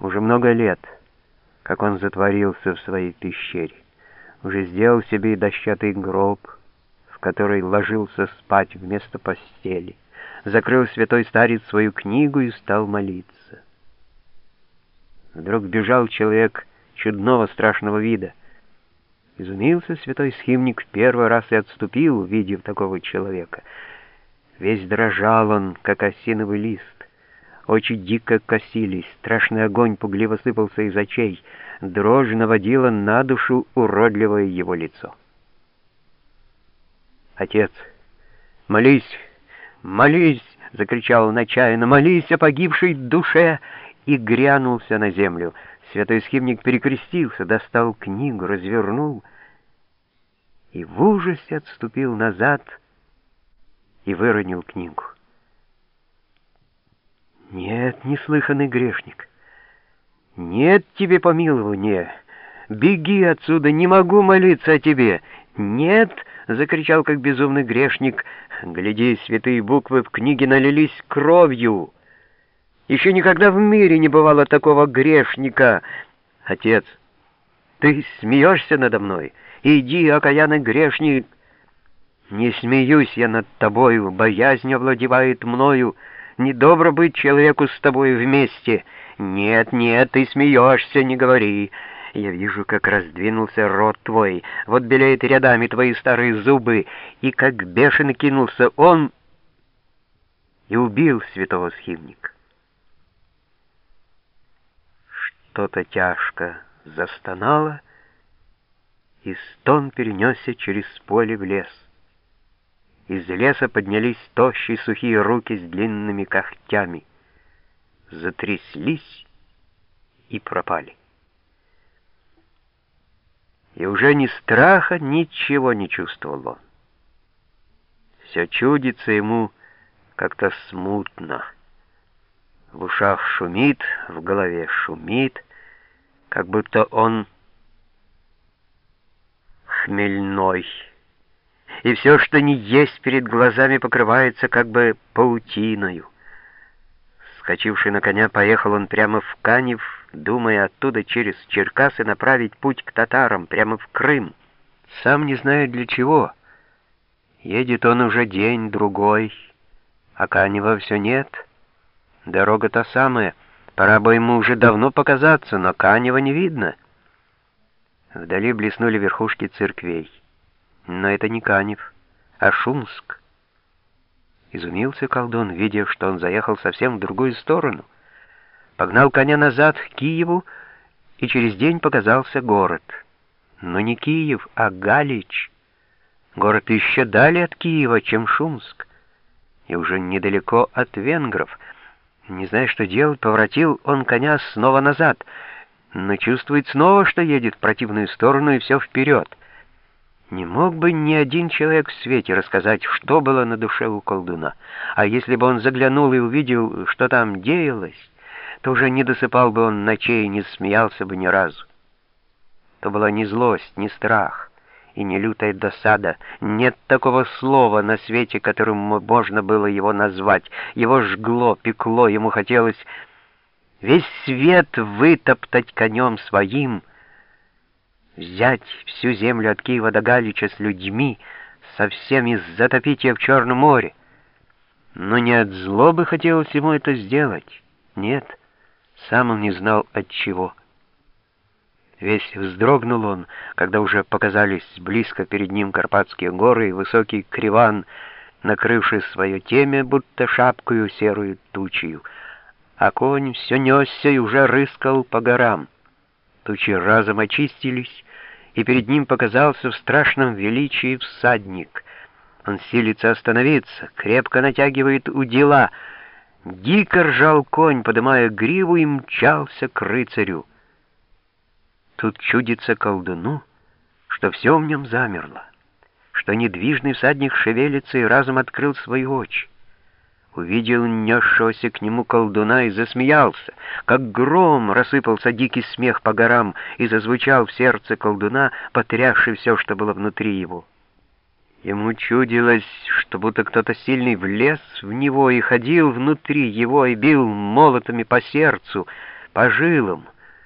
Уже много лет, как он затворился в своей пещере, уже сделал себе и дощатый гроб, в который ложился спать вместо постели, закрыл святой старец свою книгу и стал молиться. Вдруг бежал человек чудного страшного вида. Изумился святой схимник в первый раз и отступил, увидев такого человека. Весь дрожал он, как осиновый лист. Очи дико косились, страшный огонь пугливо сыпался из очей, дрожь наводила на душу уродливое его лицо. «Отец, молись, молись!» — закричал он отчаянно. «Молись о погибшей душе!» и грянулся на землю. Святой схимник перекрестился, достал книгу, развернул и в ужасе отступил назад и выронил книгу. Неслыханный грешник. Нет тебе помилования. Беги отсюда, не могу молиться о тебе. Нет, закричал как безумный грешник. Гляди, святые буквы в книге налились кровью. Еще никогда в мире не бывало такого грешника. Отец, ты смеешься надо мной? Иди, окаянный грешник. Не смеюсь я над тобою, боязнь овладевает мною. Недобро быть человеку с тобой вместе. Нет, нет, ты смеешься, не говори. Я вижу, как раздвинулся рот твой, вот белеют рядами твои старые зубы, и как бешено кинулся он и убил святого схимника. Что-то тяжко застонало, и стон перенесся через поле в лес. Из леса поднялись тощие сухие руки с длинными когтями, затряслись и пропали. И уже ни страха, ничего не чувствовал он. Все чудится ему как-то смутно. В ушах шумит, в голове шумит, как будто он хмельной и все, что не есть перед глазами, покрывается как бы паутиною. Скочивший на коня, поехал он прямо в Канев, думая оттуда через Черкасы направить путь к татарам, прямо в Крым. Сам не знает для чего. Едет он уже день-другой, а Канева все нет. Дорога та самая, пора бы ему уже давно показаться, но Канева не видно. Вдали блеснули верхушки церквей. Но это не Канев, а Шумск. Изумился колдун, видя, что он заехал совсем в другую сторону. Погнал коня назад к Киеву, и через день показался город. Но не Киев, а Галич. Город еще далее от Киева, чем Шумск, и уже недалеко от венгров. Не зная, что делать, поворотил он коня снова назад, но чувствует снова, что едет в противную сторону и все вперед — не мог бы ни один человек в свете рассказать, что было на душе у колдуна. А если бы он заглянул и увидел, что там деялось, то уже не досыпал бы он ночей и не смеялся бы ни разу. То была не злость, не страх и не лютая досада. Нет такого слова на свете, которым можно было его назвать. Его жгло, пекло, ему хотелось весь свет вытоптать конем своим — взять всю землю от Киева до Галича с людьми, со всеми затопить ее в Черном море. Но не от злобы хотелось ему это сделать. Нет, сам он не знал от чего. Весь вздрогнул он, когда уже показались близко перед ним Карпатские горы и высокий криван, накрывший свое темя, будто шапкою серую тучью, а конь все несся и уже рыскал по горам. Тучи разом очистились, и перед ним показался в страшном величии всадник. Он силится остановиться, крепко натягивает удила. Дико ржал конь, подымая гриву, и мчался к рыцарю. Тут чудится колдуну, что все в нем замерло, что недвижный всадник шевелится и разом открыл свои очи увидел несшегося к нему колдуна и засмеялся. Как гром рассыпался дикий смех по горам и зазвучал в сердце колдуна, потрясший все, что было внутри его. Ему чудилось, что будто кто-то сильный влез в него и ходил внутри его и бил молотами по сердцу, по жилам,